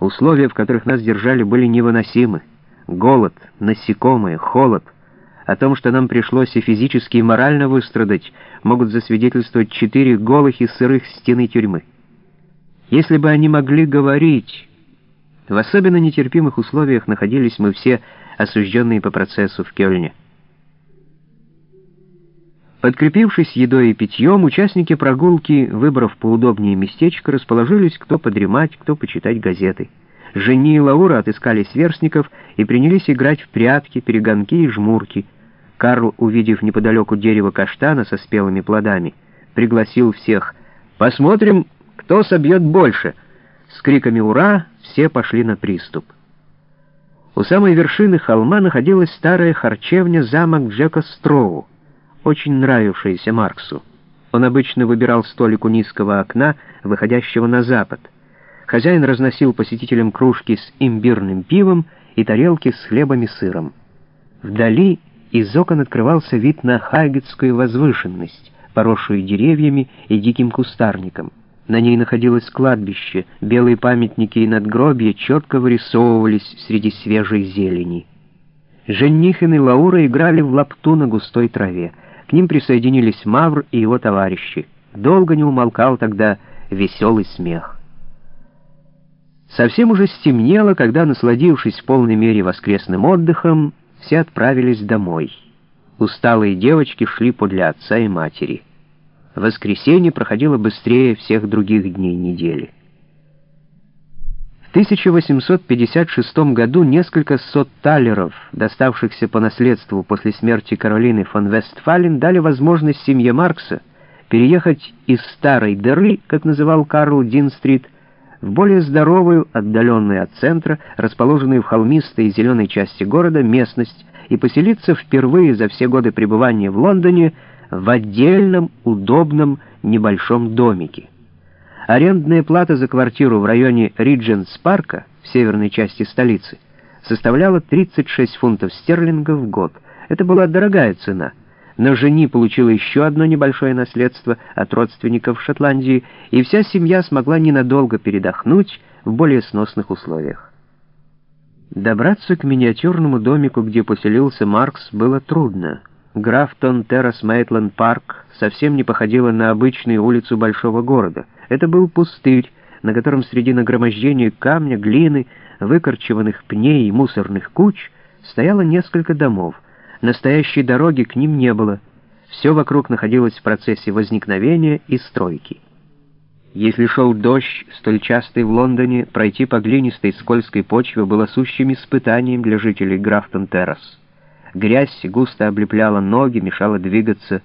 Условия, в которых нас держали, были невыносимы. Голод, насекомые, холод. О том, что нам пришлось и физически, и морально выстрадать, могут засвидетельствовать четыре голых и сырых стены тюрьмы. Если бы они могли говорить... В особенно нетерпимых условиях находились мы все, осужденные по процессу в Кёльне. Подкрепившись едой и питьем, участники прогулки, выбрав поудобнее местечко, расположились кто подремать, кто почитать газеты. Жени и Лаура отыскали сверстников и принялись играть в прятки, перегонки и жмурки. Карл, увидев неподалеку дерево каштана со спелыми плодами, пригласил всех «Посмотрим, кто собьет больше!» С криками «Ура!» все пошли на приступ. У самой вершины холма находилась старая харчевня замок Джека Строу очень нравившееся Марксу. Он обычно выбирал столик у низкого окна, выходящего на запад. Хозяин разносил посетителям кружки с имбирным пивом и тарелки с хлебом и сыром. Вдали из окон открывался вид на Хайгетскую возвышенность, поросшую деревьями и диким кустарником. На ней находилось кладбище, белые памятники и надгробья четко вырисовывались среди свежей зелени. Женихин и Лаура играли в лапту на густой траве. К ним присоединились Мавр и его товарищи. Долго не умолкал тогда веселый смех. Совсем уже стемнело, когда, насладившись в полной мере воскресным отдыхом, все отправились домой. Усталые девочки шли подле отца и матери. Воскресенье проходило быстрее всех других дней недели. В 1856 году несколько сот талеров, доставшихся по наследству после смерти Каролины фон Вестфален, дали возможность семье Маркса переехать из старой дыры, как называл Карл Дин-стрит, в более здоровую, отдаленную от центра, расположенную в холмистой и зеленой части города, местность, и поселиться впервые за все годы пребывания в Лондоне в отдельном, удобном, небольшом домике. Арендная плата за квартиру в районе Ридженс-парка в северной части столицы составляла 36 фунтов стерлингов в год. Это была дорогая цена, но жени получила еще одно небольшое наследство от родственников в Шотландии, и вся семья смогла ненадолго передохнуть в более сносных условиях. Добраться к миниатюрному домику, где поселился Маркс, было трудно. Графтон Террас Мейтленд Парк совсем не походила на обычную улицу большого города. Это был пустырь, на котором среди нагромождения камня, глины, выкорчеванных пней и мусорных куч стояло несколько домов. Настоящей дороги к ним не было. Все вокруг находилось в процессе возникновения и стройки. Если шел дождь, столь частый в Лондоне, пройти по глинистой скользкой почве было сущим испытанием для жителей Графтон-Террас. Грязь густо облепляла ноги, мешала двигаться.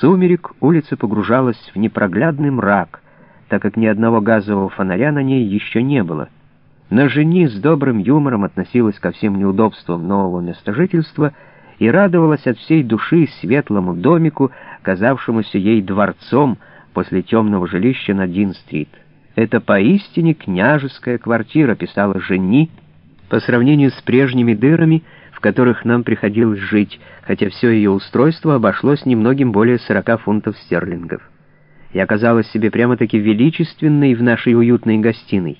Сумерек улица погружалась в непроглядный мрак, так как ни одного газового фонаря на ней еще не было. Но жени с добрым юмором относилась ко всем неудобствам нового места жительства и радовалась от всей души светлому домику, казавшемуся ей дворцом после темного жилища на Дин-стрит. «Это поистине княжеская квартира», — писала жени, по сравнению с прежними дырами — в которых нам приходилось жить, хотя все ее устройство обошлось немногим более 40 фунтов стерлингов. Я казалась себе прямо-таки величественной в нашей уютной гостиной.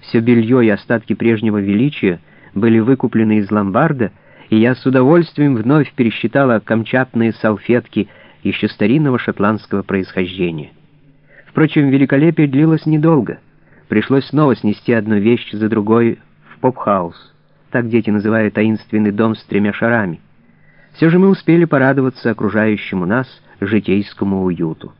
Все белье и остатки прежнего величия были выкуплены из ломбарда, и я с удовольствием вновь пересчитала камчатные салфетки еще старинного шотландского происхождения. Впрочем, великолепие длилось недолго. Пришлось снова снести одну вещь за другой в pop-house так дети называют таинственный дом с тремя шарами. Все же мы успели порадоваться окружающему нас житейскому уюту.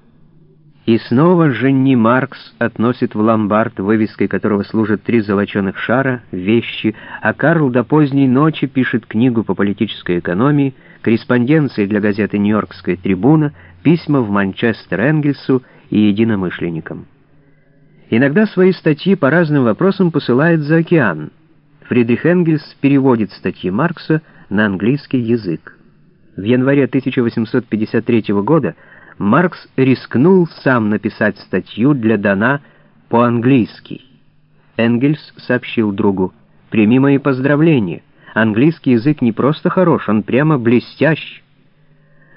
И снова Женни Маркс относит в ломбард, вывеской которого служат три золоченых шара, вещи, а Карл до поздней ночи пишет книгу по политической экономии, корреспонденции для газеты «Нью-Йоркская трибуна», письма в Манчестер Энгельсу и единомышленникам. Иногда свои статьи по разным вопросам посылает за океан — Фридрих Энгельс переводит статьи Маркса на английский язык. В январе 1853 года Маркс рискнул сам написать статью для Дана по-английски. Энгельс сообщил другу, «Прими мои поздравления. Английский язык не просто хорош, он прямо блестящ».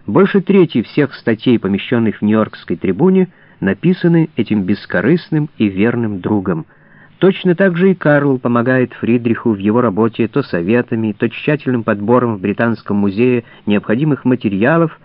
Больше трети всех статей, помещенных в Нью-Йоркской трибуне, написаны этим бескорыстным и верным другом — Точно так же и Карл помогает Фридриху в его работе то советами, то тщательным подбором в Британском музее необходимых материалов,